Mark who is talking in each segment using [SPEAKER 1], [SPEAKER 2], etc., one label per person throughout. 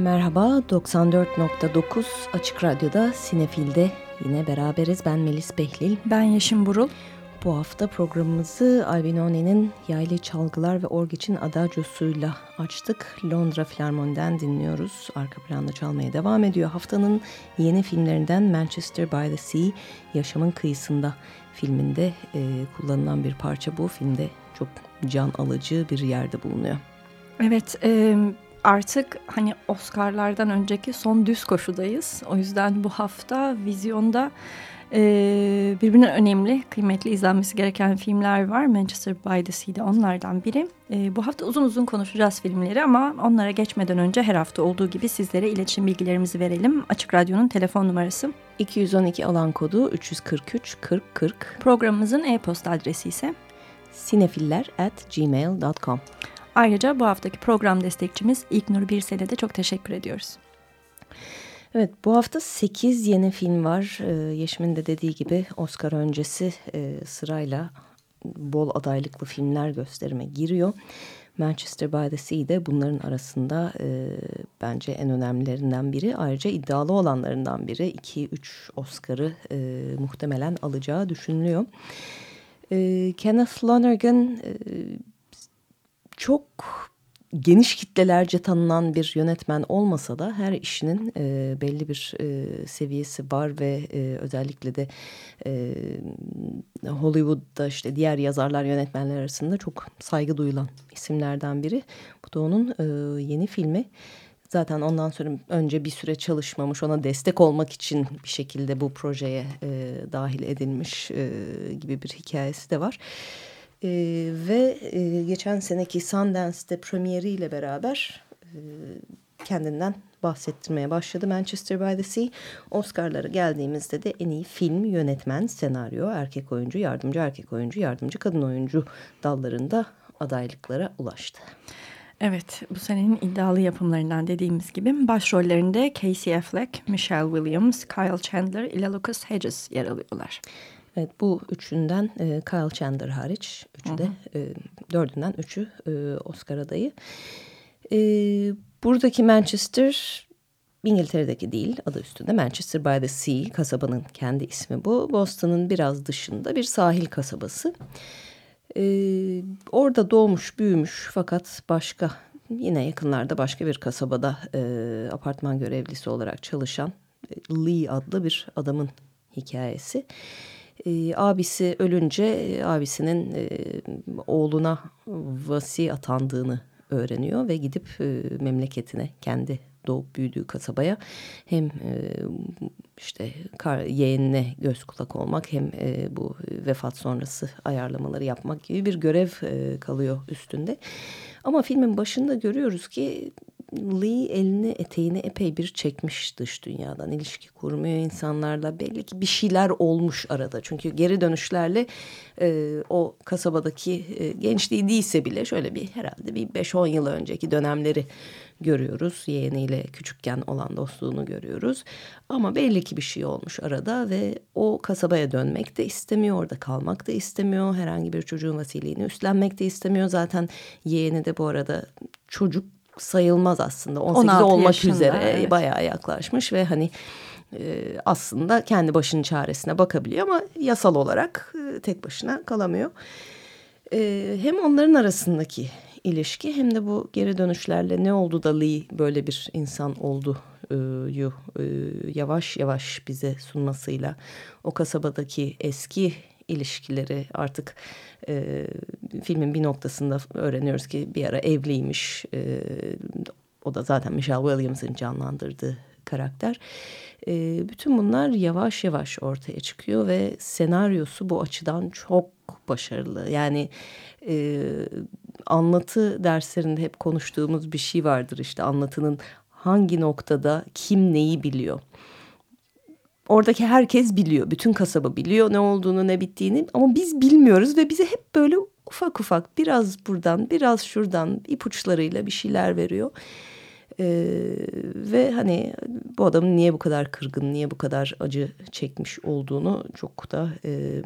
[SPEAKER 1] Merhaba, 94.9 Açık Radyo'da Sinefil'de yine beraberiz. Ben Melis Behlil.
[SPEAKER 2] Ben Yeşim Burul.
[SPEAKER 1] Bu hafta programımızı Albinone'nin Yaylı Çalgılar ve Orgiç'in Adagio'suyla açtık. Londra Filarmoni'den dinliyoruz. Arka planda çalmaya devam ediyor. Haftanın yeni filmlerinden Manchester by the Sea, Yaşamın Kıyısında filminde e, kullanılan bir parça bu. Filmde çok can alıcı bir yerde bulunuyor.
[SPEAKER 2] Evet, e, artık hani Oscar'lardan önceki son düz koşudayız. O yüzden bu hafta vizyonda e, birbirinden önemli, kıymetli izlenmesi gereken filmler var. Manchester by the Sea'de onlardan biri. E, bu hafta uzun uzun konuşacağız filmleri ama onlara geçmeden önce her hafta olduğu gibi sizlere iletişim bilgilerimizi verelim. Açık Radyo'nun telefon numarası
[SPEAKER 1] 212 alan kodu 343 40 40.
[SPEAKER 2] Programımızın e-posta adresi ise
[SPEAKER 1] sinefiller at gmail.com.
[SPEAKER 2] Ayrıca bu haftaki program destekçimiz İlknur Birsel'e de çok teşekkür ediyoruz.
[SPEAKER 1] Evet bu hafta 8 yeni film var. Ee, Yeşim'in de dediği gibi Oscar öncesi e, sırayla bol adaylıklı filmler gösterime giriyor. Manchester by the Sea de bunların arasında e, bence en önemlilerinden biri. Ayrıca iddialı olanlarından biri. 2-3 Oscar'ı e, muhtemelen alacağı düşünülüyor. E, Kenneth Lonergan e, çok geniş kitlelerce tanınan bir yönetmen olmasa da her işinin e, belli bir e, seviyesi var ve e, özellikle de e, Hollywood'da işte diğer yazarlar yönetmenler arasında çok saygı duyulan isimlerden biri. Bu da onun e, yeni filmi. Zaten ondan sonra önce bir süre çalışmamış, ona destek olmak için bir şekilde bu projeye e, dahil edilmiş e, gibi bir hikayesi de var. Ve e, geçen seneki Sundance'de premieriyle beraber e, kendinden bahsettirmeye başladı Manchester by the Sea. Oscar'lara geldiğimizde de en iyi film, yönetmen, senaryo, erkek oyuncu, yardımcı erkek oyuncu, yardımcı kadın oyuncu dallarında adaylıklara ulaştı.
[SPEAKER 2] Evet, bu senenin iddialı yapımlarından dediğimiz gibi başrollerinde Casey Affleck, Michelle Williams, Kyle Chandler ile Lucas Hedges yer alıyorlar.
[SPEAKER 1] Evet bu üçünden e, Kyle Chandler hariç üçü de e, dördünden üçü e, Oscar adayı. E, buradaki Manchester İngiltere'deki değil adı üstünde Manchester by the Sea kasabanın kendi ismi bu. Boston'ın biraz dışında bir sahil kasabası. E, orada doğmuş büyümüş fakat başka yine yakınlarda başka bir kasabada e, apartman görevlisi olarak çalışan Lee adlı bir adamın hikayesi. E, abisi ölünce e, abisinin e, oğluna vasi atandığını öğreniyor ve gidip e, memleketine kendi doğup büyüdüğü kasabaya hem e, işte kar, yeğenine göz kulak olmak hem e, bu vefat sonrası ayarlamaları yapmak gibi bir görev e, kalıyor üstünde. Ama filmin başında görüyoruz ki Lee elini eteğini epey bir çekmiş dış dünyadan. ilişki kurmuyor insanlarla. Belli ki bir şeyler olmuş arada. Çünkü geri dönüşlerle e, o kasabadaki e, gençliği değilse bile şöyle bir herhalde bir 5-10 yıl önceki dönemleri görüyoruz. Yeğeniyle küçükken olan dostluğunu görüyoruz. Ama belli ki bir şey olmuş arada ve o kasabaya dönmek de istemiyor. Orada kalmak da istemiyor. Herhangi bir çocuğun vasiliğini üstlenmek de istemiyor. Zaten yeğeni de bu arada çocuk sayılmaz aslında. 18 olmak yaşında, üzere evet. bayağı yaklaşmış ve hani e, aslında kendi başının çaresine bakabiliyor ama yasal olarak e, tek başına kalamıyor. E, hem onların arasındaki ilişki hem de bu geri dönüşlerle ne oldu da Lee böyle bir insan oldu yu yavaş yavaş bize sunmasıyla o kasabadaki eski ilişkileri artık e, filmin bir noktasında öğreniyoruz ki bir ara evliymiş. E, o da zaten Michelle Williams'ın canlandırdığı karakter. E, bütün bunlar yavaş yavaş ortaya çıkıyor ve senaryosu bu açıdan çok başarılı. Yani e, anlatı derslerinde hep konuştuğumuz bir şey vardır işte anlatının hangi noktada kim neyi biliyor oradaki herkes biliyor. Bütün kasaba biliyor ne olduğunu ne bittiğini ama biz bilmiyoruz ve bize hep böyle ufak ufak biraz buradan biraz şuradan ipuçlarıyla bir şeyler veriyor. Ee, ve hani bu adamın niye bu kadar kırgın, niye bu kadar acı çekmiş olduğunu çok da e,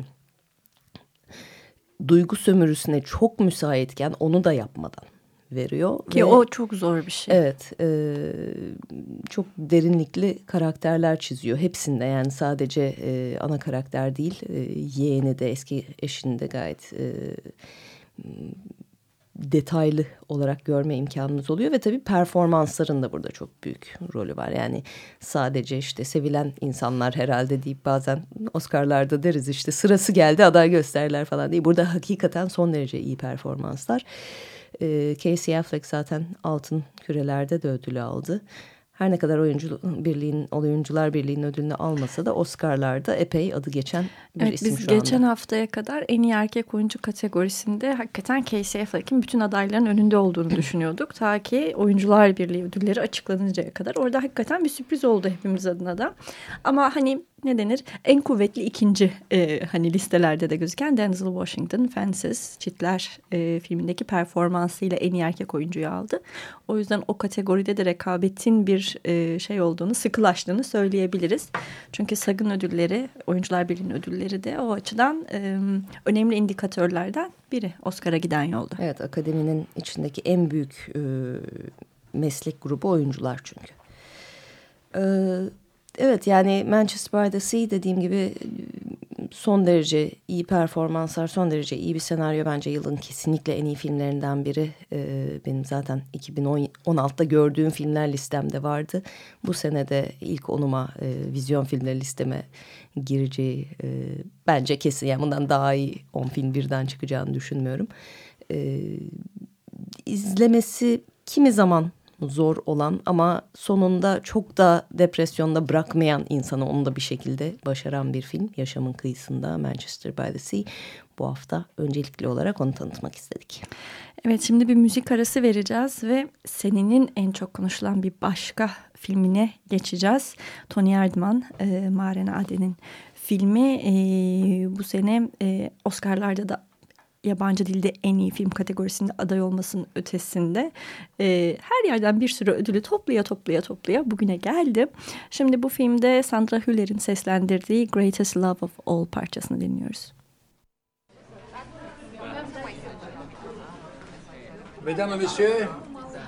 [SPEAKER 1] duygu sömürüsüne çok müsaitken onu da yapmadan veriyor.
[SPEAKER 2] Ki Ve, o çok zor bir şey.
[SPEAKER 1] Evet. E, çok derinlikli karakterler çiziyor. Hepsinde yani sadece e, ana karakter değil. E, yeğeni de eski eşini de gayet... E, detaylı olarak görme imkanımız oluyor ve tabii performansların da burada çok büyük rolü var. Yani sadece işte sevilen insanlar herhalde deyip bazen Oscar'larda deriz işte sırası geldi aday gösterirler falan değil. Burada hakikaten son derece iyi performanslar. Ee, Casey Affleck zaten altın kürelerde de ödülü aldı her ne kadar oyuncu birliğin oyuncular birliğinin ödülünü almasa da Oscar'larda epey adı geçen bir
[SPEAKER 2] evet,
[SPEAKER 1] isim
[SPEAKER 2] biz geçen haftaya kadar en iyi erkek oyuncu kategorisinde hakikaten Casey Affleck'in bütün adayların önünde olduğunu düşünüyorduk. Ta ki oyuncular birliği ödülleri açıklanıncaya kadar. Orada hakikaten bir sürpriz oldu hepimiz adına da. Ama hani ne denir en kuvvetli ikinci e, hani listelerde de gözüken Denzel Washington Fences Çitler e, filmindeki performansıyla en iyi erkek oyuncuyu aldı. O yüzden o kategoride de rekabetin bir e, şey olduğunu sıkılaştığını söyleyebiliriz. Çünkü SAG'ın ödülleri Oyuncular Birliği'nin ödülleri de o açıdan e, önemli indikatörlerden biri Oscar'a giden yolda.
[SPEAKER 1] Evet akademinin içindeki en büyük e, meslek grubu oyuncular çünkü. Evet Evet yani Manchester by the Sea dediğim gibi son derece iyi performanslar, son derece iyi bir senaryo. Bence yılın kesinlikle en iyi filmlerinden biri. Ee, benim zaten 2016'da gördüğüm filmler listemde vardı. Bu senede ilk onuma e, vizyon filmleri listeme gireceği e, bence kesin. Yani bundan daha iyi 10 film birden çıkacağını düşünmüyorum. E, izlemesi kimi zaman zor olan ama sonunda çok da depresyonda bırakmayan insanı onu da bir şekilde başaran bir film. Yaşamın kıyısında Manchester by the Sea. Bu hafta öncelikli olarak onu tanıtmak istedik.
[SPEAKER 2] Evet şimdi bir müzik arası vereceğiz ve senenin en çok konuşulan bir başka filmine geçeceğiz. Tony Erdman, e, Maren Aden'in filmi e, bu sene e, Oscar'larda da yabancı dilde en iyi film kategorisinde aday olmasının ötesinde e, her yerden bir sürü ödülü toplaya toplaya toplaya bugüne geldi. Şimdi bu filmde Sandra Hüller'in seslendirdiği Greatest Love of All parçasını dinliyoruz.
[SPEAKER 3] Mesdames messieurs,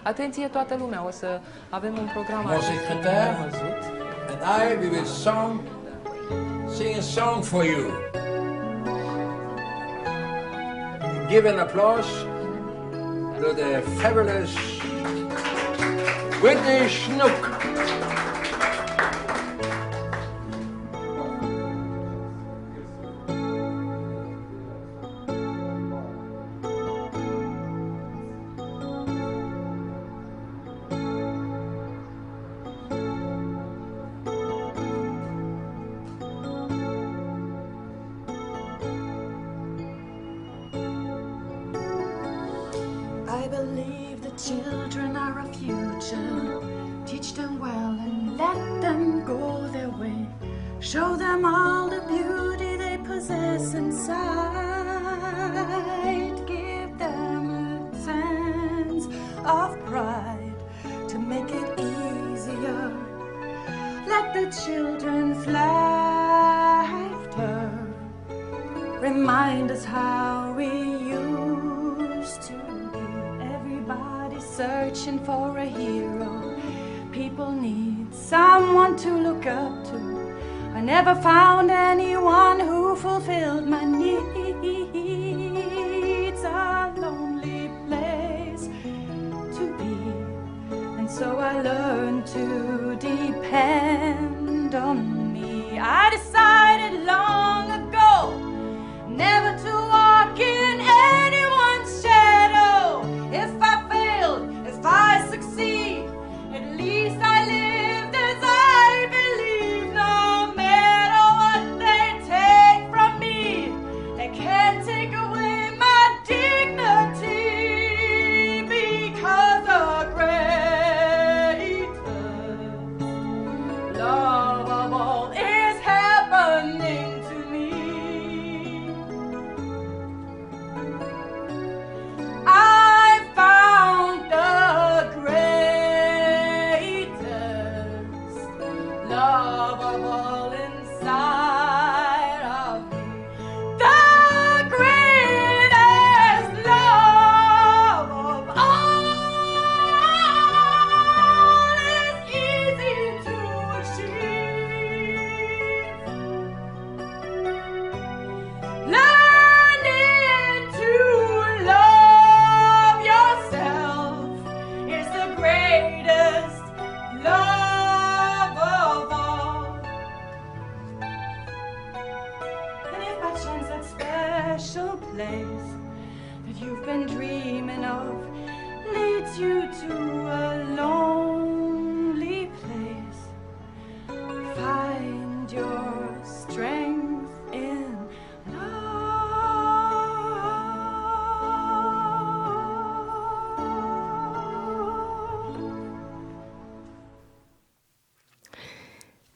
[SPEAKER 4] Atenție toată lumea, o să avem un program
[SPEAKER 3] Mon secrétaire and I we will song, sing a song for you. Give an applause to the fabulous Whitney Snook.
[SPEAKER 5] So I learned to depend on me. I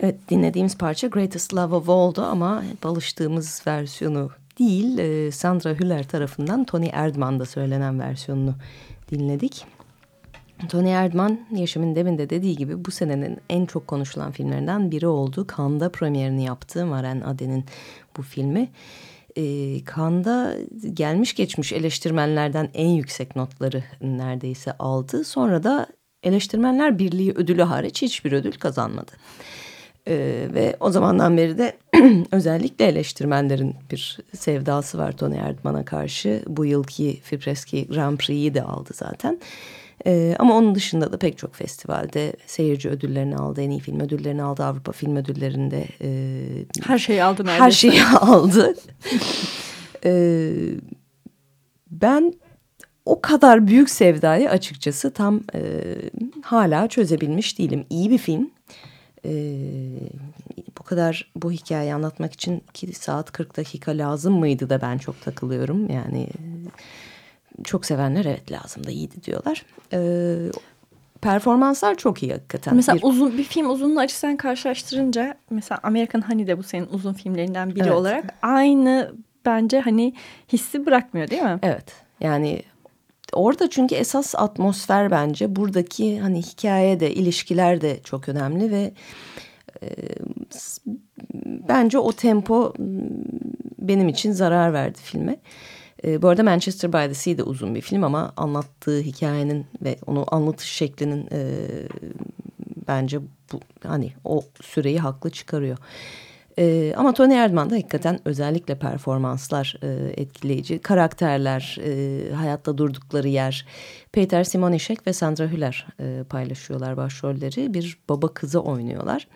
[SPEAKER 1] Evet dinlediğimiz parça Greatest Love of All'du ama alıştığımız versiyonu değil e, Sandra Hüller tarafından Tony Erdmann'da söylenen versiyonunu dinledik. Tony Erdmann yaşamın demin de dediği gibi bu senenin en çok konuşulan filmlerinden biri oldu. Cannes'da premierini yaptı Maren Aden'in bu filmi. E, Cannes'da gelmiş geçmiş eleştirmenlerden en yüksek notları neredeyse aldı. Sonra da eleştirmenler birliği ödülü hariç hiçbir ödül kazanmadı. Ee, ve o zamandan beri de özellikle eleştirmenlerin bir sevdası var Tony Erdmann'a karşı. Bu yılki Fipreski Grand Prix'yi de aldı zaten. Ee, ama onun dışında da pek çok festivalde seyirci ödüllerini aldı, en iyi film ödüllerini aldı, Avrupa Film Ödülleri'nde. E,
[SPEAKER 2] Her şeyi aldı neredeyse.
[SPEAKER 1] her şeyi aldı. Ee, ben o kadar büyük sevdayı açıkçası tam e, hala çözebilmiş değilim. İyi bir film. Ee, bu kadar bu hikayeyi anlatmak için 2 saat 40 dakika lazım mıydı da ben çok takılıyorum. Yani çok sevenler evet lazım da iyiydi diyorlar. Ee, performanslar çok iyi hakikaten.
[SPEAKER 2] Mesela
[SPEAKER 1] Bir-
[SPEAKER 2] uzun bir film uzunluğu açısından karşılaştırınca mesela American Honey de bu senin uzun filmlerinden biri
[SPEAKER 1] Evet.
[SPEAKER 2] olarak aynı bence hani hissi bırakmıyor değil mi?
[SPEAKER 1] Evet yani orada çünkü esas atmosfer bence buradaki hani hikaye de ilişkiler de çok önemli ve e, bence o tempo benim için zarar verdi filme. E, bu arada Manchester by the Sea de uzun bir film ama anlattığı hikayenin ve onu anlatış şeklinin e, bence bu hani o süreyi haklı çıkarıyor. Ee, ama Tony Erdmann da hakikaten özellikle performanslar e, etkileyici. Karakterler, e, hayatta durdukları yer. Peter Simonişek ve Sandra Hüller e, paylaşıyorlar başrolleri. Bir baba kızı oynuyorlar.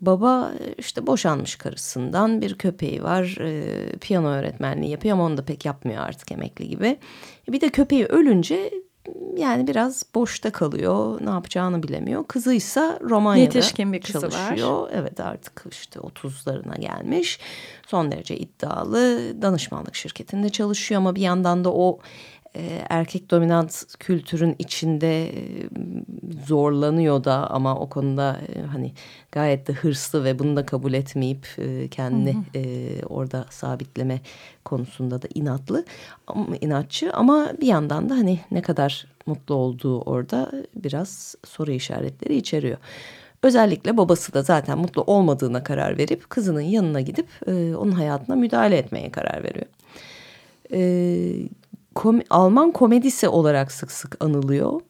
[SPEAKER 1] Baba e, işte boşanmış karısından bir köpeği var. E, piyano öğretmenliği yapıyor ama onu da pek yapmıyor artık emekli gibi. Bir de köpeği ölünce yani biraz boşta kalıyor. Ne yapacağını bilemiyor. Kızıysa Romanya'da
[SPEAKER 2] Yetişkin bir kızı var.
[SPEAKER 1] çalışıyor. Evet artık işte 30'larına gelmiş. Son derece iddialı. Danışmanlık şirketinde çalışıyor ama bir yandan da o erkek dominant kültürün içinde e, zorlanıyor da ama o konuda e, hani gayet de hırslı ve bunu da kabul etmeyip e, kendini e, orada sabitleme konusunda da inatlı ama inatçı ama bir yandan da hani ne kadar mutlu olduğu orada biraz soru işaretleri içeriyor. Özellikle babası da zaten mutlu olmadığına karar verip kızının yanına gidip e, onun hayatına müdahale etmeye karar veriyor. E, kom- Alman komedisi olarak sık sık anılıyor.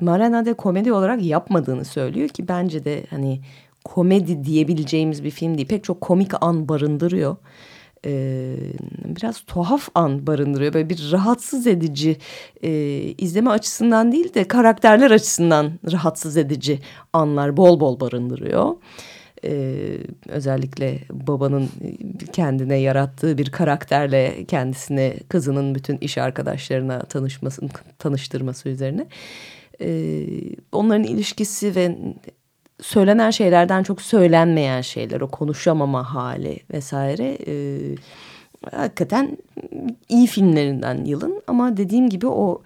[SPEAKER 1] Marana de komedi olarak yapmadığını söylüyor ki bence de hani komedi diyebileceğimiz bir film değil. Pek çok komik an barındırıyor. Ee, biraz tuhaf an barındırıyor. Böyle bir rahatsız edici e, izleme açısından değil de karakterler açısından rahatsız edici anlar bol bol barındırıyor. Ee, özellikle babanın kendine yarattığı bir karakterle kendisine kızının bütün iş arkadaşlarına tanışması, tanıştırması üzerine. Ee, onların ilişkisi ve söylenen şeylerden çok söylenmeyen şeyler, o konuşamama hali vesaire. E, hakikaten iyi filmlerinden yılın ama dediğim gibi o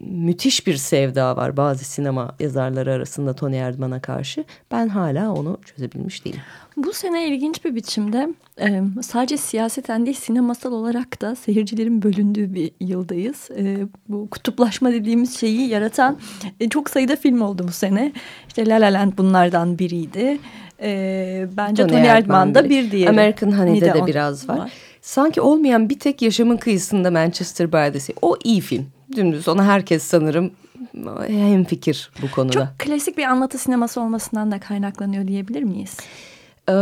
[SPEAKER 1] müthiş bir sevda var bazı sinema yazarları arasında Tony Erdmann'a karşı. Ben hala onu çözebilmiş değilim.
[SPEAKER 2] Bu sene ilginç bir biçimde e, sadece siyaseten değil sinemasal olarak da seyircilerin bölündüğü bir yıldayız. E, bu kutuplaşma dediğimiz şeyi yaratan e, çok sayıda film oldu bu sene. İşte La La Land bunlardan biriydi. E, bence Tony, Erdmann da bir diğeri.
[SPEAKER 1] American Honey'de de
[SPEAKER 2] on-
[SPEAKER 1] biraz var. Sanki olmayan bir tek yaşamın kıyısında Manchester by the Sea. O iyi film. Dümdüz ona herkes sanırım hem fikir bu konuda.
[SPEAKER 2] Çok klasik bir anlatı sineması olmasından da kaynaklanıyor diyebilir miyiz?
[SPEAKER 1] Ee,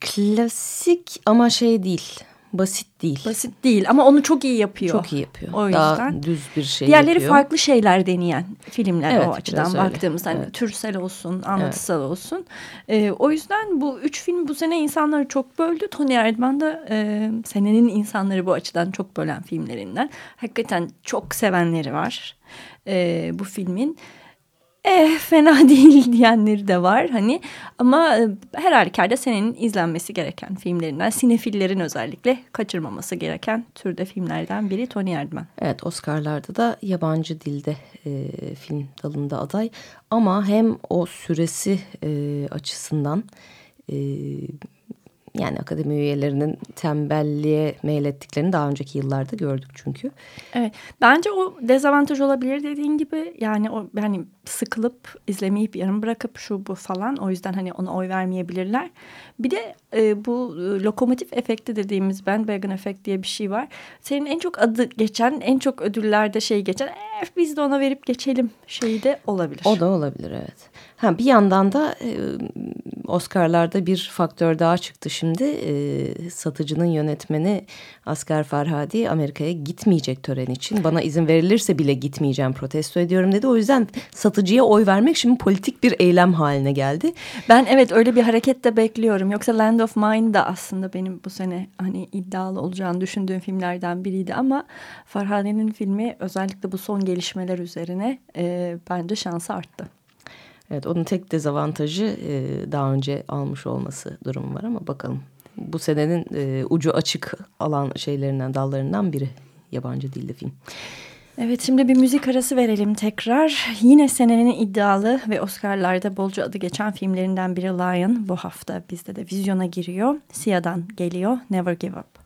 [SPEAKER 1] klasik ama şey değil. Basit değil.
[SPEAKER 2] Basit değil ama onu çok iyi yapıyor.
[SPEAKER 1] Çok iyi yapıyor.
[SPEAKER 2] O
[SPEAKER 1] Daha
[SPEAKER 2] yüzden.
[SPEAKER 1] düz bir şey
[SPEAKER 2] Diğerleri
[SPEAKER 1] yapıyor.
[SPEAKER 2] farklı şeyler deneyen filmler
[SPEAKER 1] Evet,
[SPEAKER 2] o açıdan baktığımızda. Hani
[SPEAKER 1] Evet.
[SPEAKER 2] türsel olsun, anlatısal olsun. Ee, o yüzden bu üç film bu sene insanları çok böldü. Tony Erdmann da e, senenin insanları bu açıdan çok bölen filmlerinden. Hakikaten çok sevenleri var e, bu filmin. Eh fena değil diyenleri de var hani ama e, her halükarda senenin izlenmesi gereken filmlerinden sinefillerin özellikle kaçırmaması gereken türde filmlerden biri Tony Erdmann.
[SPEAKER 1] Evet Oscar'larda da yabancı dilde e, film dalında aday ama hem o süresi e, açısından e, yani akademi üyelerinin tembelliğe meylettiklerini daha önceki yıllarda gördük çünkü.
[SPEAKER 2] Evet bence o dezavantaj olabilir dediğin gibi yani o hani sıkılıp izlemeyip yarım bırakıp şu bu falan o yüzden hani ona oy vermeyebilirler. Bir de e, bu e, lokomotif efekti dediğimiz bandwagon efekt diye bir şey var. Senin en çok adı geçen en çok ödüllerde şey geçen biz de ona verip geçelim şeyi de olabilir.
[SPEAKER 1] O da olabilir evet. Ha, bir yandan da e, Oscar'larda bir faktör daha çıktı şimdi. E, satıcının yönetmeni Asgar Farhadi Amerika'ya gitmeyecek tören için. Bana izin verilirse bile gitmeyeceğim protesto ediyorum dedi. O yüzden satıcıya oy vermek şimdi politik bir eylem haline geldi.
[SPEAKER 2] Ben evet öyle bir hareket de bekliyorum. Yoksa Land of Mine da aslında benim bu sene hani iddialı olacağını düşündüğüm filmlerden biriydi ama Farhade'nin filmi özellikle bu son gelişmeler üzerine e, bence şansı arttı.
[SPEAKER 1] Evet onun tek dezavantajı e, daha önce almış olması durumu var ama bakalım. Bu senenin e, ucu açık alan şeylerinden dallarından biri yabancı dilli film.
[SPEAKER 2] Evet şimdi bir müzik arası verelim tekrar. Yine senenin iddialı ve Oscar'larda bolca adı geçen filmlerinden biri Lion. Bu hafta bizde de vizyona giriyor. Sia'dan geliyor Never Give Up.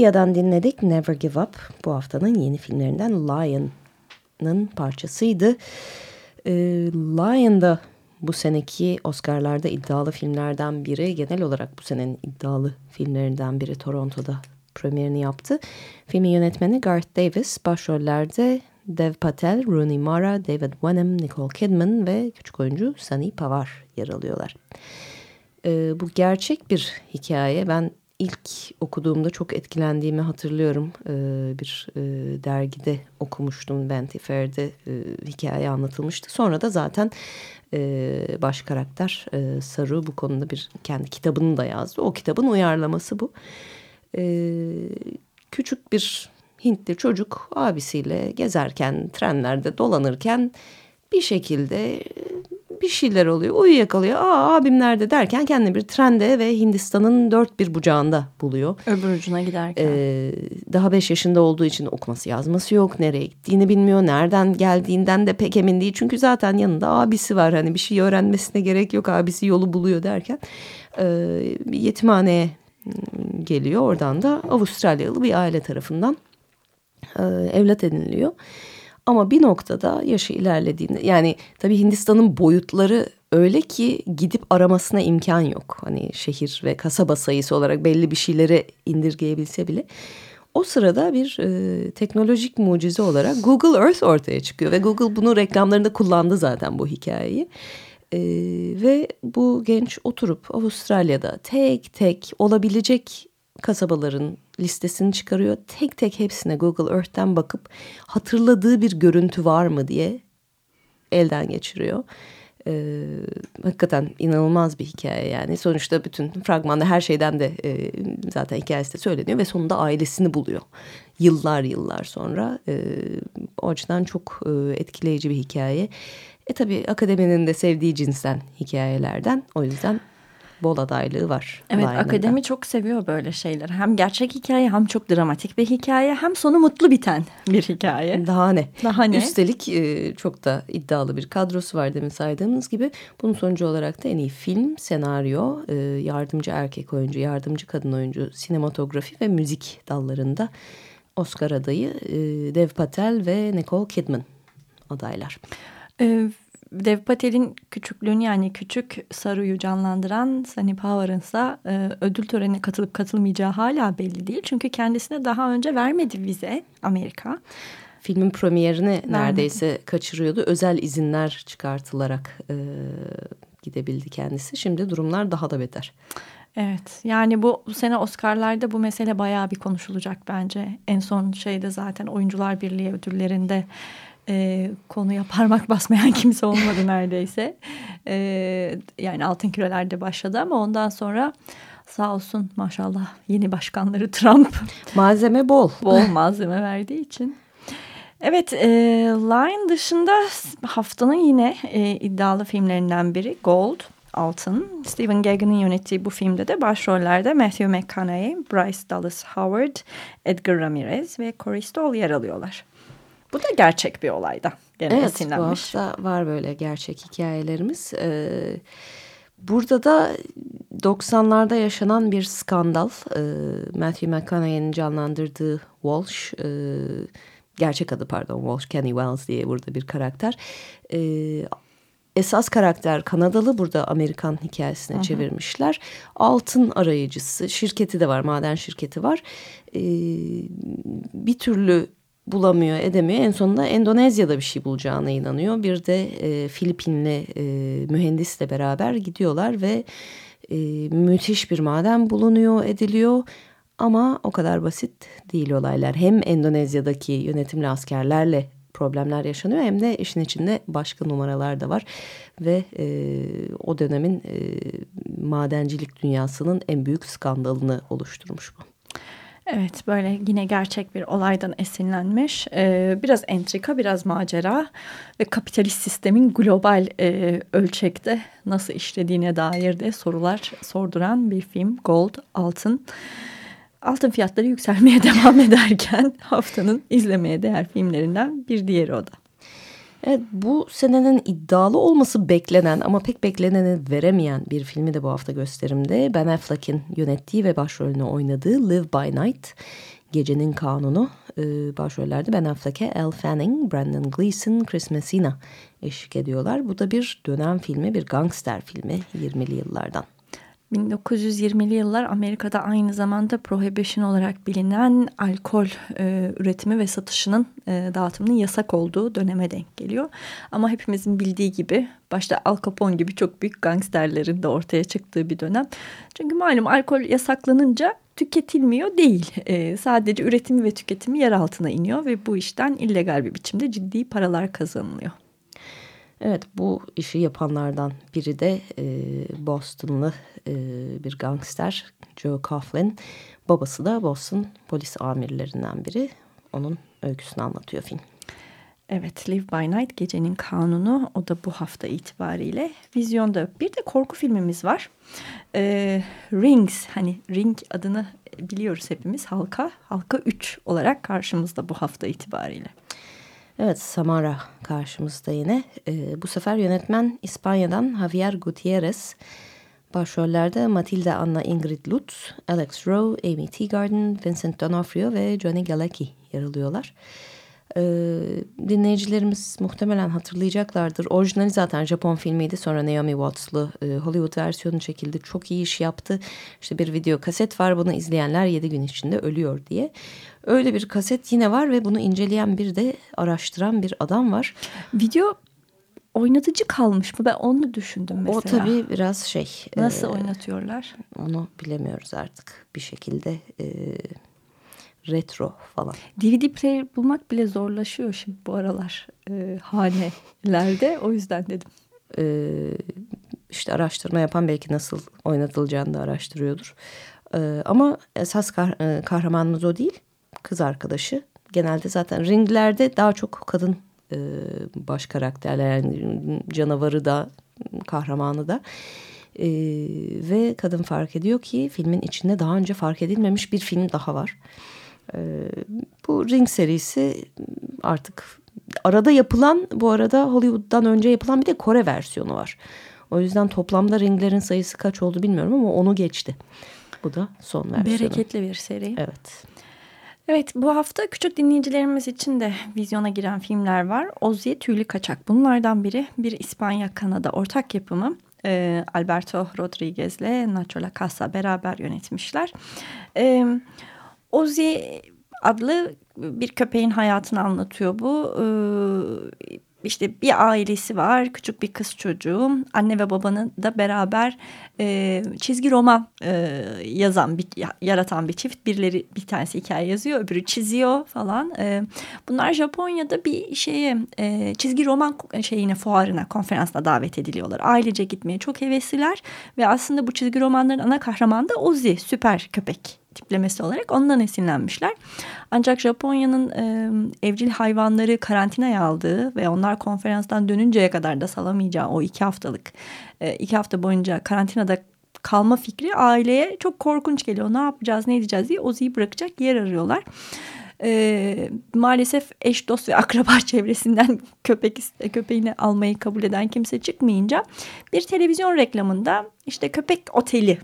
[SPEAKER 1] Sia'dan dinledik Never Give Up. Bu haftanın yeni filmlerinden Lion'ın parçasıydı. Ee, Lion da bu seneki Oscar'larda iddialı filmlerden biri. Genel olarak bu senenin iddialı filmlerinden biri Toronto'da premierini yaptı. Filmin yönetmeni Garth Davis, başrollerde Dev Patel, Rooney Mara, David Wenham, Nicole Kidman ve küçük oyuncu Sunny Pavar yer alıyorlar. Ee, bu gerçek bir hikaye. Ben ilk okuduğumda çok etkilendiğimi hatırlıyorum. Ee, bir e, dergide okumuştum. Vanity Fair'de e, hikaye anlatılmıştı. Sonra da zaten e, baş karakter e, Saru bu konuda bir kendi kitabını da yazdı. O kitabın uyarlaması bu. E, küçük bir Hintli çocuk abisiyle gezerken, trenlerde dolanırken bir şekilde bir şeyler oluyor. Uyuyakalıyor. Aa abim nerede derken kendini bir trende ve Hindistan'ın dört bir bucağında buluyor.
[SPEAKER 2] Öbür ucuna giderken.
[SPEAKER 1] Ee, daha beş yaşında olduğu için okuması yazması yok. Nereye gittiğini bilmiyor. Nereden geldiğinden de pek emin değil. Çünkü zaten yanında abisi var. Hani bir şey öğrenmesine gerek yok. Abisi yolu buluyor derken. E, yetimhaneye geliyor. Oradan da Avustralyalı bir aile tarafından e, evlat ediniliyor. Ama bir noktada yaşı ilerlediğinde yani tabii Hindistan'ın boyutları öyle ki gidip aramasına imkan yok. Hani şehir ve kasaba sayısı olarak belli bir şeylere indirgeyebilse bile. O sırada bir e, teknolojik mucize olarak Google Earth ortaya çıkıyor ve Google bunu reklamlarında kullandı zaten bu hikayeyi. E, ve bu genç oturup Avustralya'da tek tek olabilecek kasabaların listesini çıkarıyor. Tek tek hepsine Google Earth'ten bakıp hatırladığı bir görüntü var mı diye elden geçiriyor. Ee, hakikaten inanılmaz bir hikaye yani. Sonuçta bütün fragmanda her şeyden de e, zaten hikayesi de söyleniyor ve sonunda ailesini buluyor. Yıllar yıllar sonra e, o açıdan çok e, etkileyici bir hikaye. E tabi akademinin de sevdiği cinsten hikayelerden o yüzden bol adaylığı var.
[SPEAKER 2] Evet
[SPEAKER 1] Line'da.
[SPEAKER 2] akademi çok seviyor böyle şeyler. Hem gerçek hikaye hem çok dramatik bir hikaye hem sonu mutlu biten bir hikaye.
[SPEAKER 1] Daha ne?
[SPEAKER 2] Daha ne?
[SPEAKER 1] Üstelik e, çok da iddialı bir kadrosu var demin saydığımız gibi. Bunun sonucu olarak da en iyi film, senaryo, e, yardımcı erkek oyuncu, yardımcı kadın oyuncu, sinematografi ve müzik dallarında Oscar adayı e, Dev Patel ve Nicole Kidman adaylar.
[SPEAKER 2] Ee, Dev Patel'in küçüklüğünü yani küçük Saru'yu canlandıran Sunny Power'ın ise ödül törenine katılıp katılmayacağı hala belli değil. Çünkü kendisine daha önce vermedi vize Amerika.
[SPEAKER 1] Filmin premierini neredeyse kaçırıyordu. Özel izinler çıkartılarak e, gidebildi kendisi. Şimdi durumlar daha da beter.
[SPEAKER 2] Evet yani bu, bu sene Oscar'larda bu mesele bayağı bir konuşulacak bence. En son şeyde zaten Oyuncular Birliği ödüllerinde e, konuya parmak basmayan kimse olmadı neredeyse. E, yani altın kürelerde başladı ama ondan sonra sağ olsun maşallah yeni başkanları Trump
[SPEAKER 1] Malzeme bol.
[SPEAKER 2] bol malzeme verdiği için. Evet, e, Line dışında haftanın yine e, iddialı filmlerinden biri Gold, Altın. Stephen Gagan'ın yönettiği bu filmde de başrollerde Matthew McConaughey, Bryce Dallas Howard, Edgar Ramirez ve Corey Stoll yer alıyorlar. Bu da gerçek bir olayda. Gene
[SPEAKER 1] Evet bu
[SPEAKER 2] esinlenmiş.
[SPEAKER 1] hafta var böyle gerçek hikayelerimiz. Ee, burada da 90'larda yaşanan bir skandal. Ee, Matthew McConaughey'nin canlandırdığı Walsh, e, gerçek adı pardon Walsh, Kenny Wells diye burada bir karakter. Ee, esas karakter Kanadalı burada Amerikan hikayesine çevirmişler. Altın arayıcısı şirketi de var maden şirketi var. Ee, bir türlü bulamıyor edemiyor en sonunda Endonezya'da bir şey bulacağına inanıyor. Bir de e, Filipinli e, mühendisle beraber gidiyorlar ve e, müthiş bir maden bulunuyor ediliyor. Ama o kadar basit değil olaylar. Hem Endonezya'daki yönetimli askerlerle problemler yaşanıyor hem de işin içinde başka numaralar da var ve e, o dönemin e, madencilik dünyasının en büyük skandalını oluşturmuş bu.
[SPEAKER 2] Evet böyle yine gerçek bir olaydan esinlenmiş. Ee, biraz entrika, biraz macera ve kapitalist sistemin global e, ölçekte nasıl işlediğine dair de sorular sorduran bir film. Gold, Altın. Altın fiyatları yükselmeye devam ederken haftanın izlemeye değer filmlerinden bir diğeri o da.
[SPEAKER 1] Evet bu senenin iddialı olması beklenen ama pek bekleneni veremeyen bir filmi de bu hafta gösterimde. Ben Affleck'in yönettiği ve başrolünü oynadığı Live by Night. Gecenin Kanunu. Ee, başrollerde Ben Affleck'e Elle Fanning, Brandon Gleeson, Chris Messina eşlik ediyorlar. Bu da bir dönem filmi, bir gangster filmi 20'li yıllardan.
[SPEAKER 2] 1920'li yıllar Amerika'da aynı zamanda prohibition olarak bilinen alkol e, üretimi ve satışının e, dağıtımının yasak olduğu döneme denk geliyor. Ama hepimizin bildiği gibi başta Al Capone gibi çok büyük gangsterlerin de ortaya çıktığı bir dönem. Çünkü malum alkol yasaklanınca tüketilmiyor değil. E, sadece üretimi ve tüketimi yer altına iniyor ve bu işten illegal bir biçimde ciddi paralar kazanılıyor.
[SPEAKER 1] Evet bu işi yapanlardan biri de e, Bostonlı e, bir gangster Joe Coughlin. Babası da Boston polis amirlerinden biri. Onun öyküsünü anlatıyor film.
[SPEAKER 2] Evet Live by Night gecenin kanunu o da bu hafta itibariyle vizyonda. Bir de korku filmimiz var. Ee, Rings hani Ring adını biliyoruz hepimiz halka. Halka 3 olarak karşımızda bu hafta itibariyle.
[SPEAKER 1] Evet Samara karşımızda yine. Ee, bu sefer yönetmen İspanya'dan Javier Gutierrez. Başrollerde Matilda Anna Ingrid Lutz, Alex Rowe, Amy Teagarden, Vincent D'Onofrio ve Johnny Galecki yer alıyorlar. Ee, dinleyicilerimiz muhtemelen hatırlayacaklardır. Orijinali zaten Japon filmiydi. Sonra Naomi Watts'lu e, Hollywood versiyonu çekildi. Çok iyi iş yaptı. İşte bir video kaset var. Bunu izleyenler 7 gün içinde ölüyor diye. Öyle bir kaset yine var ve bunu inceleyen bir de araştıran bir adam var.
[SPEAKER 2] Video oynatıcı kalmış mı? Ben onu düşündüm mesela.
[SPEAKER 1] O tabii biraz şey.
[SPEAKER 2] Nasıl
[SPEAKER 1] e,
[SPEAKER 2] oynatıyorlar?
[SPEAKER 1] Onu bilemiyoruz artık bir şekilde. E, retro falan.
[SPEAKER 2] DVD player bulmak bile zorlaşıyor şimdi bu aralar e, hanelerde. O yüzden dedim.
[SPEAKER 1] E, işte araştırma yapan belki nasıl oynatılacağını da araştırıyordur. E, ama esas kah e, kahramanımız o değil. Kız arkadaşı. Genelde zaten ringlerde daha çok kadın e, baş karakterler. Yani canavarı da kahramanı da. Ee, ve kadın fark ediyor ki filmin içinde daha önce fark edilmemiş bir film daha var. Bu Ring serisi artık arada yapılan bu arada Hollywood'dan önce yapılan bir de Kore versiyonu var. O yüzden toplamda ringlerin sayısı kaç oldu bilmiyorum ama onu geçti. Bu da son versiyonu.
[SPEAKER 2] Bereketli bir seri.
[SPEAKER 1] Evet.
[SPEAKER 2] Evet bu hafta küçük dinleyicilerimiz için de vizyona giren filmler var. Oziye Tüylü Kaçak bunlardan biri. Bir İspanya-Kanada ortak yapımı. Ee, Alberto Rodriguez ile Nacho Lacasa beraber yönetmişler. Ee, Ozi adlı bir köpeğin hayatını anlatıyor bu. Ee, işte bir ailesi var, küçük bir kız çocuğu. Anne ve babanın da beraber e, çizgi roman e, yazan, bir, yaratan bir çift. Birileri bir tanesi hikaye yazıyor, öbürü çiziyor falan. E, bunlar Japonya'da bir şeye e, çizgi roman şeyine fuarına, konferansına davet ediliyorlar. Ailece gitmeye çok hevesliler ve aslında bu çizgi romanların ana kahramanı da Ozzy, süper köpek tiplemesi olarak ondan esinlenmişler. Ancak Japonya'nın e, evcil hayvanları karantinaya aldığı ve onlar konferanstan dönünceye kadar da salamayacağı o iki haftalık e, iki hafta boyunca karantinada kalma fikri aileye çok korkunç geliyor. Ne yapacağız ne edeceğiz diye Ozi'yi bırakacak yer arıyorlar. E, maalesef eş dost ve akraba çevresinden köpek köpeğini almayı kabul eden kimse çıkmayınca bir televizyon reklamında işte köpek oteli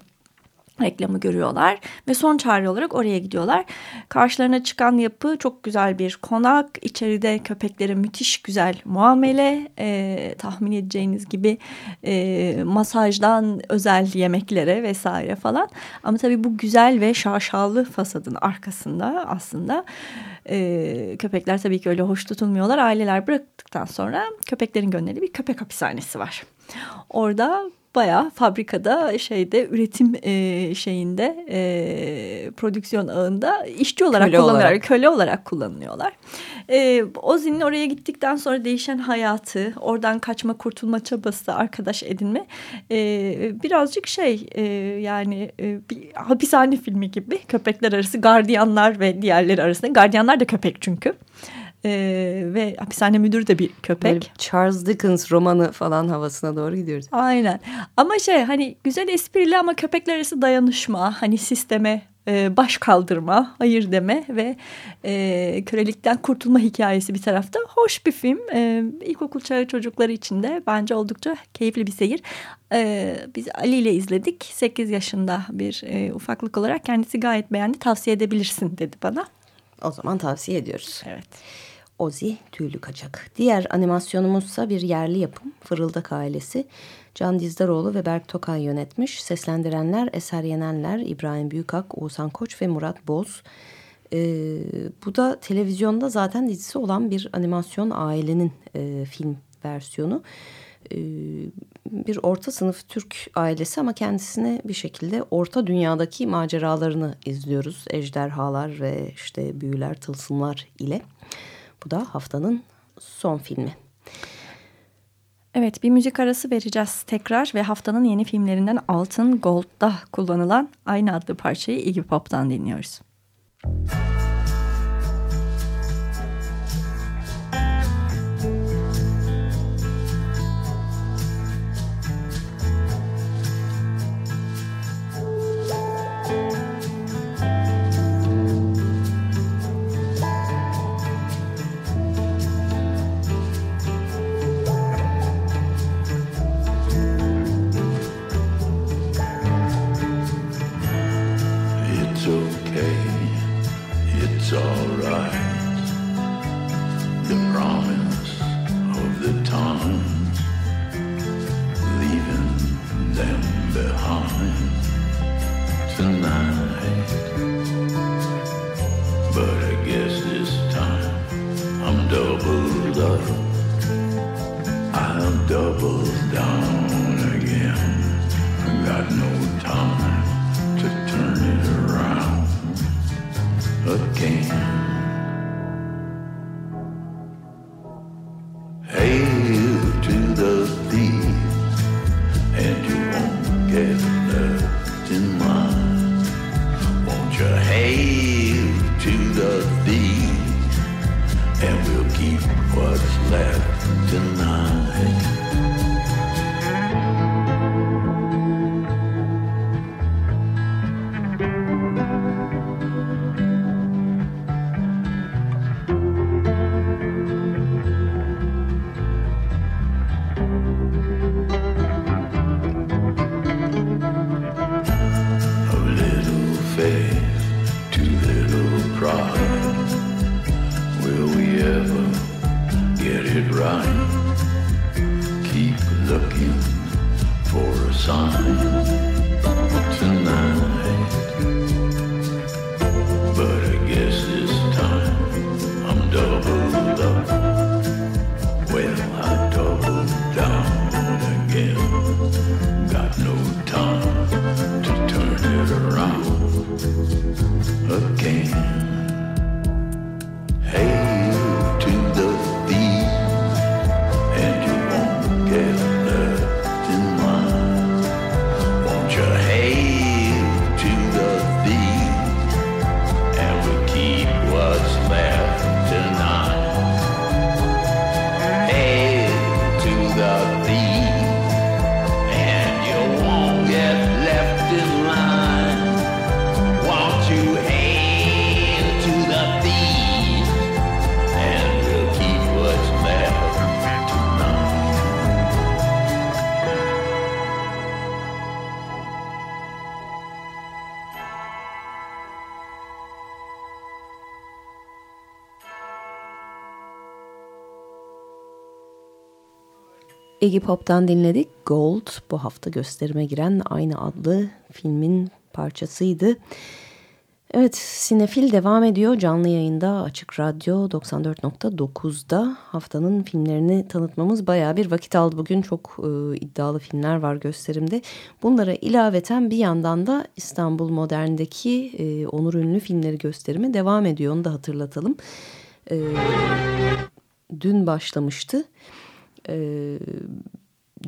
[SPEAKER 2] reklamı görüyorlar ve son çare olarak oraya gidiyorlar. Karşılarına çıkan yapı çok güzel bir konak. İçeride köpeklere müthiş güzel muamele. E, tahmin edeceğiniz gibi e, masajdan özel yemeklere vesaire falan. Ama tabii bu güzel ve şaşalı fasadın arkasında aslında e, köpekler tabii ki öyle hoş tutulmuyorlar. Aileler bıraktıktan sonra köpeklerin gönderdiği bir köpek hapishanesi var. Orada bayağı fabrikada şeyde üretim e, şeyinde e, prodüksiyon ağında işçi olarak
[SPEAKER 1] Köle
[SPEAKER 2] kullanıyorlar.
[SPEAKER 1] olarak.
[SPEAKER 2] Köle olarak kullanıyorlar. E, Ozi'nin oraya gittikten sonra değişen hayatı, oradan kaçma kurtulma çabası, arkadaş edinme e, birazcık şey e, yani e, bir hapishane filmi gibi köpekler arası gardiyanlar ve diğerleri arasında. Gardiyanlar da köpek çünkü. Ee, ve hapishane müdürü de bir köpek.
[SPEAKER 1] Böyle Charles Dickens romanı falan havasına doğru gidiyoruz.
[SPEAKER 2] Aynen. Ama şey hani güzel esprili ama köpekler arası dayanışma, hani sisteme e, baş kaldırma, hayır deme ve e, kölelikten kurtulma hikayesi bir tarafta. Hoş bir film. E, ilkokul çağı çocukları için de bence oldukça keyifli bir seyir. E, biz Ali ile izledik. 8 yaşında bir e, ufaklık olarak kendisi gayet beğendi. Tavsiye edebilirsin dedi bana.
[SPEAKER 1] O zaman tavsiye ediyoruz.
[SPEAKER 2] Evet.
[SPEAKER 1] Ozi Tüylü Kaçak. Diğer animasyonumuzsa bir yerli yapım Fırıldak ailesi. Can Dizdaroğlu ve Berk Tokay yönetmiş. Seslendirenler Eser Yenenler, İbrahim Büyükak, Oğuzhan Koç ve Murat Boz. Ee, bu da televizyonda zaten dizisi olan bir animasyon ailenin e, film versiyonu. Ee, bir orta sınıf Türk ailesi ama kendisine bir şekilde orta dünyadaki maceralarını izliyoruz. Ejderhalar ve işte büyüler, tılsımlar ile. Bu da haftanın son filmi.
[SPEAKER 2] Evet bir müzik arası vereceğiz tekrar ve haftanın yeni filmlerinden Altın Gold'da kullanılan aynı adlı parçayı Iggy Pop'tan dinliyoruz.
[SPEAKER 6] It's
[SPEAKER 1] Iggy Pop'tan dinledik. Gold bu hafta gösterime giren aynı adlı filmin parçasıydı. Evet Sinefil devam ediyor canlı yayında Açık Radyo 94.9'da haftanın filmlerini tanıtmamız bayağı bir vakit aldı. Bugün çok e, iddialı filmler var gösterimde. Bunlara ilaveten bir yandan da İstanbul Modern'deki e, Onur Ünlü filmleri gösterimi devam ediyor onu da hatırlatalım. E, dün başlamıştı. E,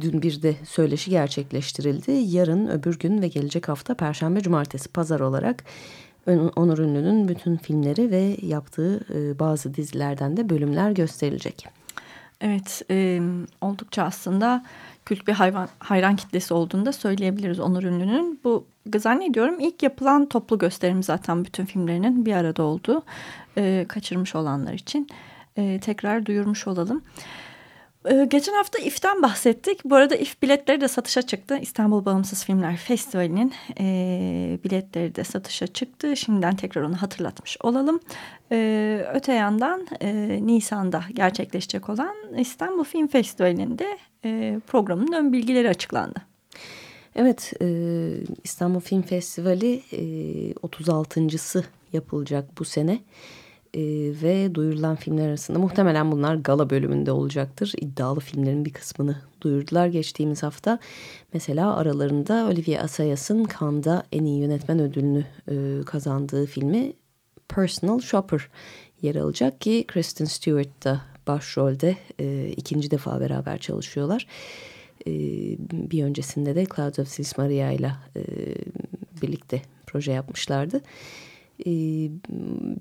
[SPEAKER 1] dün bir de söyleşi gerçekleştirildi. Yarın, öbür gün ve gelecek hafta Perşembe, Cumartesi, Pazar olarak Onur Ünlü'nün bütün filmleri ve yaptığı e, bazı dizilerden de bölümler gösterilecek.
[SPEAKER 2] Evet, e, oldukça aslında kült bir hayvan, hayran kitlesi olduğunu da söyleyebiliriz Onur Ünlü'nün. Bu zannediyorum ilk yapılan toplu gösterim zaten bütün filmlerinin bir arada olduğu. E, kaçırmış olanlar için e, tekrar duyurmuş olalım. Ee, geçen hafta İF'ten bahsettik. Bu arada İF biletleri de satışa çıktı. İstanbul Bağımsız Filmler Festivali'nin e, biletleri de satışa çıktı. Şimdiden tekrar onu hatırlatmış olalım. E, öte yandan e, Nisan'da gerçekleşecek olan İstanbul Film Festivali'nin de e, programının ön bilgileri açıklandı.
[SPEAKER 1] Evet, e, İstanbul Film Festivali e, 36.sı yapılacak bu sene. E, ve duyurulan filmler arasında muhtemelen bunlar gala bölümünde olacaktır. İddialı filmlerin bir kısmını duyurdular geçtiğimiz hafta. Mesela aralarında Olivier Assayas'ın Cannes'da en iyi yönetmen ödülünü e, kazandığı filmi Personal Shopper yer alacak ki Kristen Stewart da başrolde e, ikinci defa beraber çalışıyorlar. E, bir öncesinde de Clouds of Sis ile e, birlikte proje yapmışlardı. E,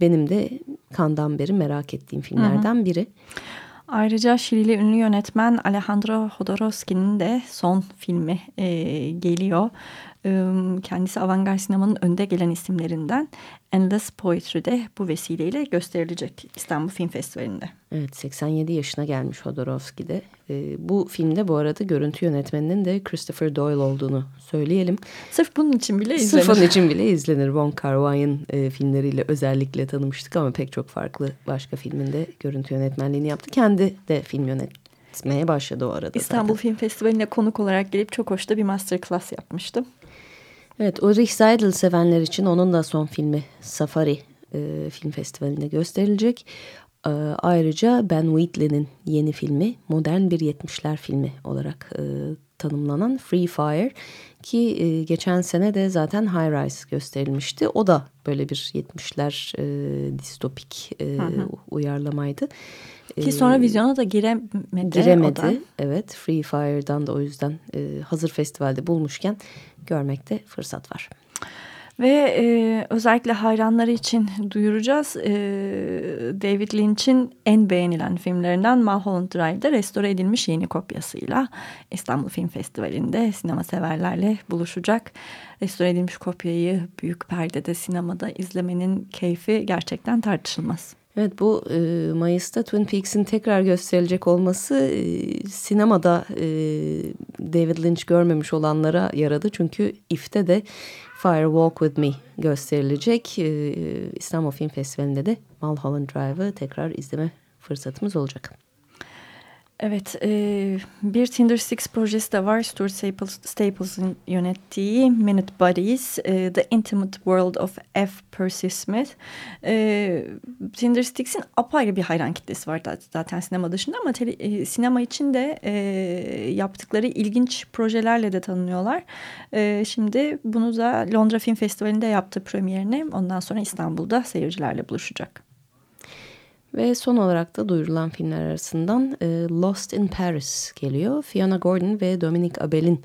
[SPEAKER 1] benim de kandan beri merak ettiğim filmlerden biri.
[SPEAKER 2] Ayrıca Şilili ünlü yönetmen Alejandro Jodorowsky'nin de son filmi e, geliyor. Kendisi avantgard sinemanın önde gelen isimlerinden Endless Poetry de bu vesileyle gösterilecek İstanbul Film Festivali'nde.
[SPEAKER 1] Evet 87 yaşına gelmiş Jodorowsky de. E, bu filmde bu arada görüntü yönetmeninin de Christopher Doyle olduğunu söyleyelim.
[SPEAKER 2] Sırf bunun için bile izlenir.
[SPEAKER 1] Sırf onun için bile izlenir. Wong Kar Wai'ın e, filmleriyle özellikle tanımıştık ama pek çok farklı başka filminde görüntü yönetmenliğini yaptı. Kendi de film yönetmeye başladı o arada.
[SPEAKER 2] İstanbul
[SPEAKER 1] zaten.
[SPEAKER 2] Film Festivali'ne konuk olarak gelip çok hoşta bir masterclass yapmıştım.
[SPEAKER 1] Evet Ulrich Seidel sevenler için onun da son filmi Safari e, Film Festivali'nde gösterilecek. E, ayrıca Ben Wheatley'nin yeni filmi modern bir 70'ler filmi olarak e, tanımlanan Free Fire ki e, geçen sene de zaten High Rise gösterilmişti. O da böyle bir 70'ler e, distopik e,
[SPEAKER 2] Hı hı.
[SPEAKER 1] uyarlamaydı.
[SPEAKER 2] Ki
[SPEAKER 1] E,
[SPEAKER 2] sonra vizyona da giremedi.
[SPEAKER 1] giremedi.
[SPEAKER 2] da.
[SPEAKER 1] Evet Free Fire'dan da o yüzden e, hazır festivalde bulmuşken görmekte fırsat var.
[SPEAKER 2] Ve e, özellikle hayranları için duyuracağız. E, David Lynch'in en beğenilen filmlerinden Mulholland Drive'da restore edilmiş yeni kopyasıyla İstanbul Film Festivali'nde sinema severlerle buluşacak. Restore edilmiş kopyayı büyük perdede sinemada izlemenin keyfi gerçekten tartışılmaz.
[SPEAKER 1] Evet bu e, Mayıs'ta Twin Peaks'in tekrar gösterilecek olması e, sinemada e, David Lynch görmemiş olanlara yaradı. Çünkü IF'te de Fire Walk With Me gösterilecek. E, İstanbul Film Festivali'nde de Mulholland Drive'ı tekrar izleme fırsatımız olacak.
[SPEAKER 2] Evet, e, bir Tinder Six projesi de var. Stuart Staples, Staples'ın yönettiği Minute Bodies, e, The Intimate World of F. Percy Smith. E, Tinder Six'in apayrı bir hayran kitlesi var zaten sinema dışında ama tele, e, sinema için de e, yaptıkları ilginç projelerle de tanınıyorlar. E, şimdi bunu da Londra Film Festivali'nde yaptı premierini. Ondan sonra İstanbul'da seyircilerle buluşacak.
[SPEAKER 1] Ve son olarak da duyurulan filmler arasından e, Lost in Paris geliyor. Fiona Gordon ve Dominic Abel'in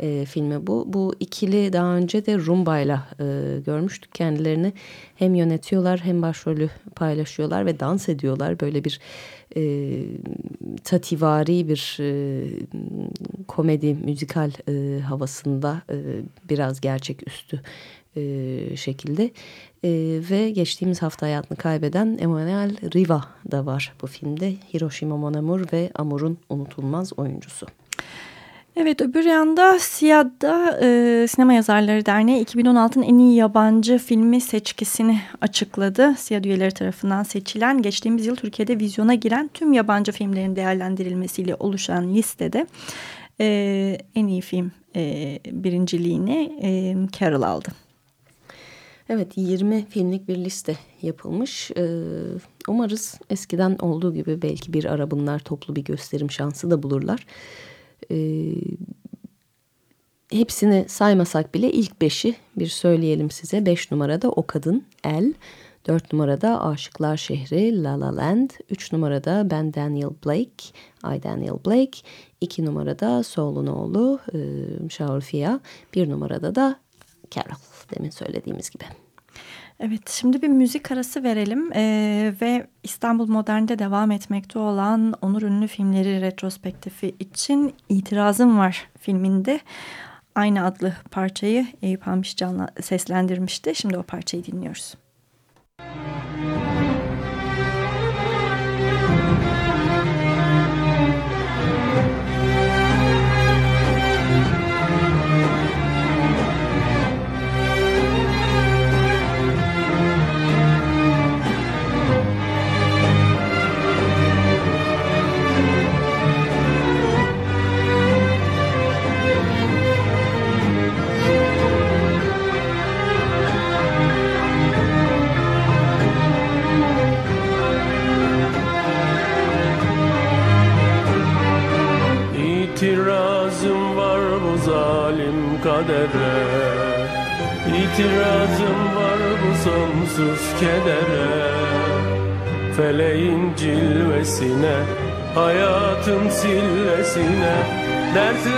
[SPEAKER 1] e, filmi bu. Bu ikili daha önce de Rumba'yla e, görmüştük kendilerini. Hem yönetiyorlar hem başrolü paylaşıyorlar ve dans ediyorlar. Böyle bir e, tativari bir e, komedi, müzikal e, havasında e, biraz gerçeküstü e, şekilde e, ve geçtiğimiz hafta hayatını kaybeden Emmanuel Riva da var bu filmde. Hiroshima Mon Amour ve Amour'un unutulmaz oyuncusu.
[SPEAKER 2] Evet öbür yanda SİAD'da e, Sinema Yazarları Derneği 2016'nın en iyi yabancı filmi seçkisini açıkladı. SİAD üyeleri tarafından seçilen geçtiğimiz yıl Türkiye'de vizyona giren tüm yabancı filmlerin değerlendirilmesiyle oluşan listede e, en iyi film e, birinciliğini e, Carol aldı.
[SPEAKER 1] Evet 20 filmlik bir liste yapılmış. Ee, umarız eskiden olduğu gibi belki bir ara bunlar toplu bir gösterim şansı da bulurlar. Ee, hepsini saymasak bile ilk beşi bir söyleyelim size. Beş numarada O Kadın, El. Dört numarada Aşıklar Şehri, La La Land. Üç numarada Ben Daniel Blake, I Daniel Blake. İki numarada Soğul'un oğlu, e, Şaur Fia. Bir numarada da Carol demin söylediğimiz gibi.
[SPEAKER 2] Evet şimdi bir müzik arası verelim ee, ve İstanbul Modern'de devam etmekte olan Onur Ünlü filmleri retrospektifi için itirazım var filminde. Aynı adlı parçayı Eyüp Hamiş canla seslendirmişti. Şimdi o parçayı dinliyoruz.
[SPEAKER 7] Müzik sooner than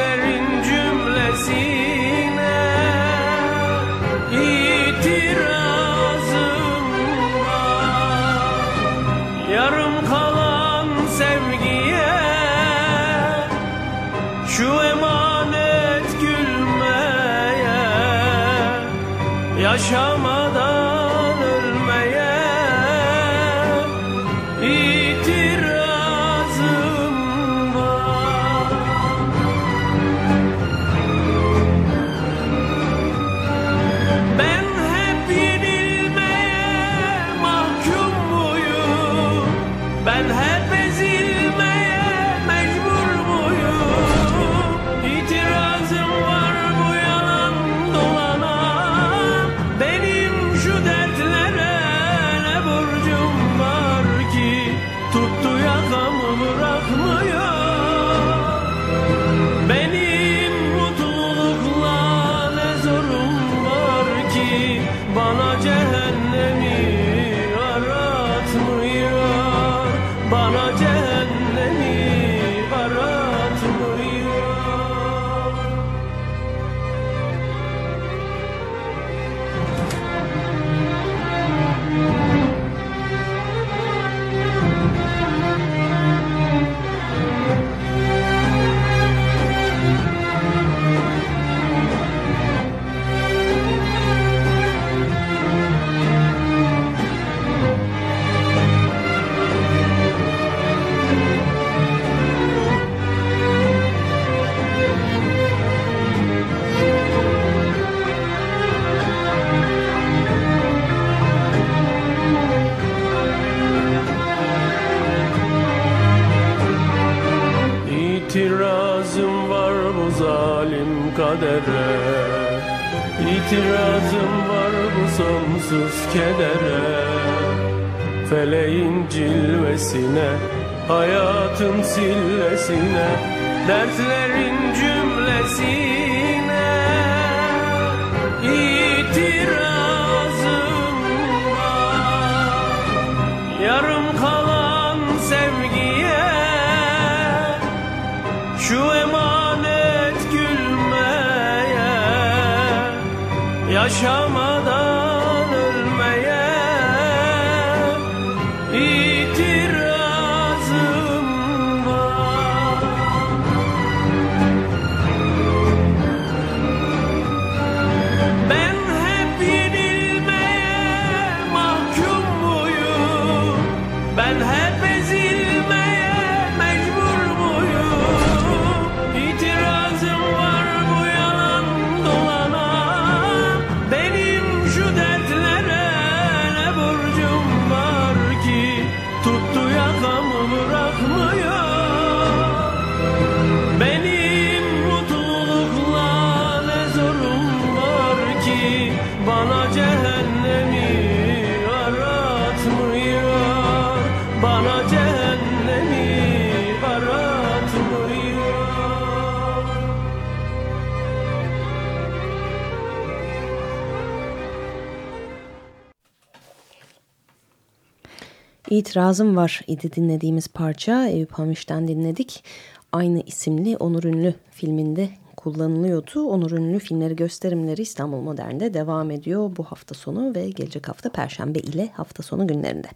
[SPEAKER 1] itirazım var idi dinlediğimiz parça Eyüp Hamiş'ten dinledik. Aynı isimli Onur Ünlü filminde kullanılıyordu. Onur Ünlü filmleri gösterimleri İstanbul Modern'de devam ediyor bu hafta sonu ve gelecek hafta Perşembe ile hafta sonu günlerinde.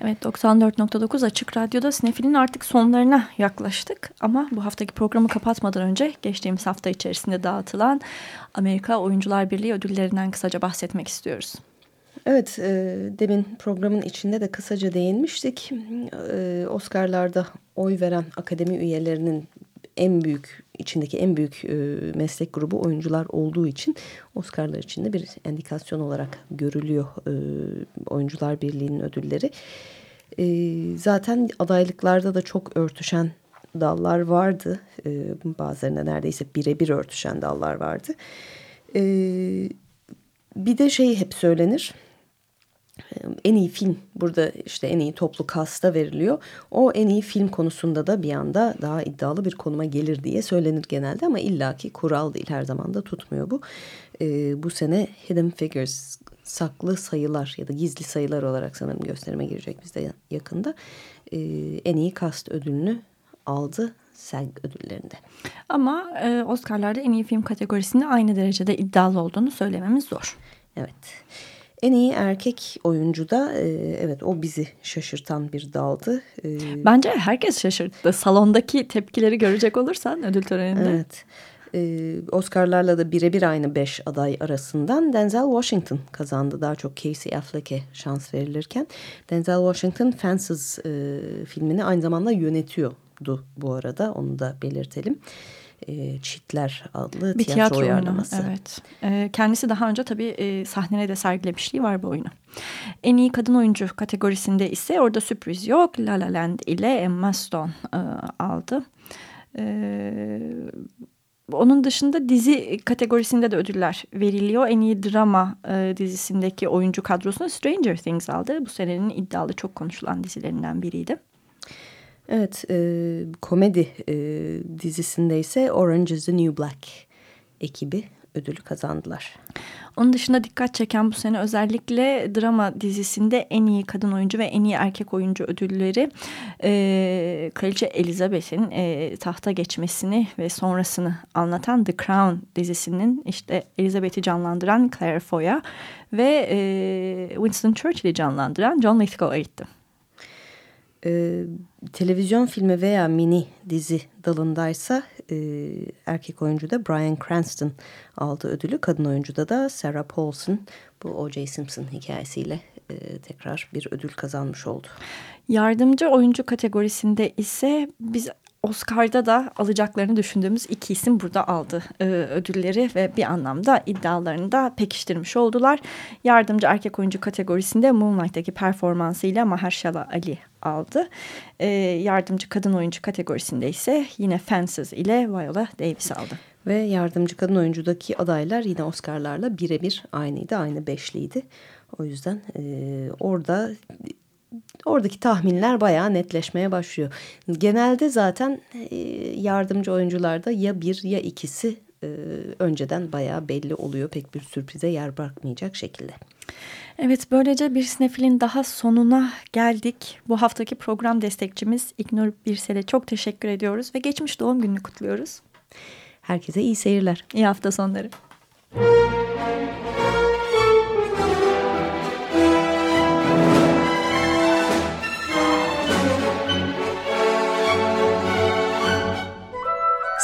[SPEAKER 2] Evet 94.9 Açık Radyo'da Sinefil'in artık sonlarına yaklaştık ama bu haftaki programı kapatmadan önce geçtiğimiz hafta içerisinde dağıtılan Amerika Oyuncular Birliği ödüllerinden kısaca bahsetmek istiyoruz.
[SPEAKER 1] Evet, e, demin programın içinde de kısaca değinmiştik. E, Oscar'larda oy veren akademi üyelerinin en büyük, içindeki en büyük e, meslek grubu oyuncular olduğu için Oscar'lar içinde bir endikasyon olarak görülüyor e, Oyuncular Birliği'nin ödülleri. E, zaten adaylıklarda da çok örtüşen dallar vardı. E, bazılarında neredeyse birebir örtüşen dallar vardı. E, bir de şey hep söylenir en iyi film burada işte en iyi toplu kasta veriliyor. O en iyi film konusunda da bir anda daha iddialı bir konuma gelir diye söylenir genelde ama illaki kural değil her zaman da tutmuyor bu. Ee, bu sene Hidden Figures saklı sayılar ya da gizli sayılar olarak sanırım gösterime girecek bizde yakında. Ee, en iyi kast ödülünü aldı SAG ödüllerinde.
[SPEAKER 2] Ama e, Oscar'larda en iyi film kategorisinde aynı derecede iddialı olduğunu söylememiz zor.
[SPEAKER 1] Evet. En iyi erkek oyuncu da e, evet o bizi şaşırtan bir daldı. E,
[SPEAKER 2] Bence herkes şaşırttı. Salondaki tepkileri görecek olursan ödül töreninde.
[SPEAKER 1] Evet. E, Oscar'larla da birebir aynı beş aday arasından Denzel Washington kazandı. Daha çok Casey Affleck'e şans verilirken. Denzel Washington Fences e, filmini aynı zamanda yönetiyordu bu arada. Onu da belirtelim. E, Çitler adlı
[SPEAKER 2] bir
[SPEAKER 1] tiyatro,
[SPEAKER 2] tiyatro oyunu.
[SPEAKER 1] uyarlaması.
[SPEAKER 2] Evet. E, kendisi daha önce tabii e, sahnede de sergilemişliği var bu oyunu. En iyi kadın oyuncu kategorisinde ise orada sürpriz yok. La La Land ile Emma Stone e, aldı. E, onun dışında dizi kategorisinde de ödüller veriliyor. En iyi drama e, dizisindeki oyuncu kadrosuna Stranger Things aldı. Bu senenin iddialı çok konuşulan dizilerinden biriydi.
[SPEAKER 1] Evet, e, komedi e, dizisinde ise Orange is the New Black ekibi ödülü kazandılar.
[SPEAKER 2] Onun dışında dikkat çeken bu sene özellikle drama dizisinde en iyi kadın oyuncu ve en iyi erkek oyuncu ödülleri e, Kraliçe Elizabeth'in e, tahta geçmesini ve sonrasını anlatan The Crown dizisinin işte Elizabeth'i canlandıran Claire Foy'a ve e, Winston Churchill'i canlandıran John Lithgow'a gitti.
[SPEAKER 1] E, televizyon filmi veya mini dizi dalındaysa e, erkek oyuncu da Bryan Cranston aldı ödülü. Kadın oyuncuda da Sarah Paulson bu O.J. Simpson hikayesiyle e, tekrar bir ödül kazanmış oldu.
[SPEAKER 2] Yardımcı oyuncu kategorisinde ise biz Oscar'da da alacaklarını düşündüğümüz iki isim burada aldı e, ödülleri ve bir anlamda iddialarını da pekiştirmiş oldular. Yardımcı erkek oyuncu kategorisinde Moonlight'taki performansıyla Mahershala Ali aldı. E, yardımcı kadın oyuncu kategorisinde ise yine Fences ile Viola Davis aldı.
[SPEAKER 1] Ve yardımcı kadın oyuncudaki adaylar yine Oscar'larla birebir aynıydı, aynı beşliydi. O yüzden e, orada oradaki tahminler bayağı netleşmeye başlıyor. Genelde zaten e, yardımcı oyuncularda ya bir ya ikisi e, önceden bayağı belli oluyor. Pek bir sürprize yer bırakmayacak şekilde.
[SPEAKER 2] Evet böylece bir sinefilin daha sonuna geldik. Bu haftaki program destekçimiz İknur Birsel'e çok teşekkür ediyoruz ve geçmiş doğum gününü kutluyoruz.
[SPEAKER 1] Herkese iyi seyirler.
[SPEAKER 2] İyi hafta sonları.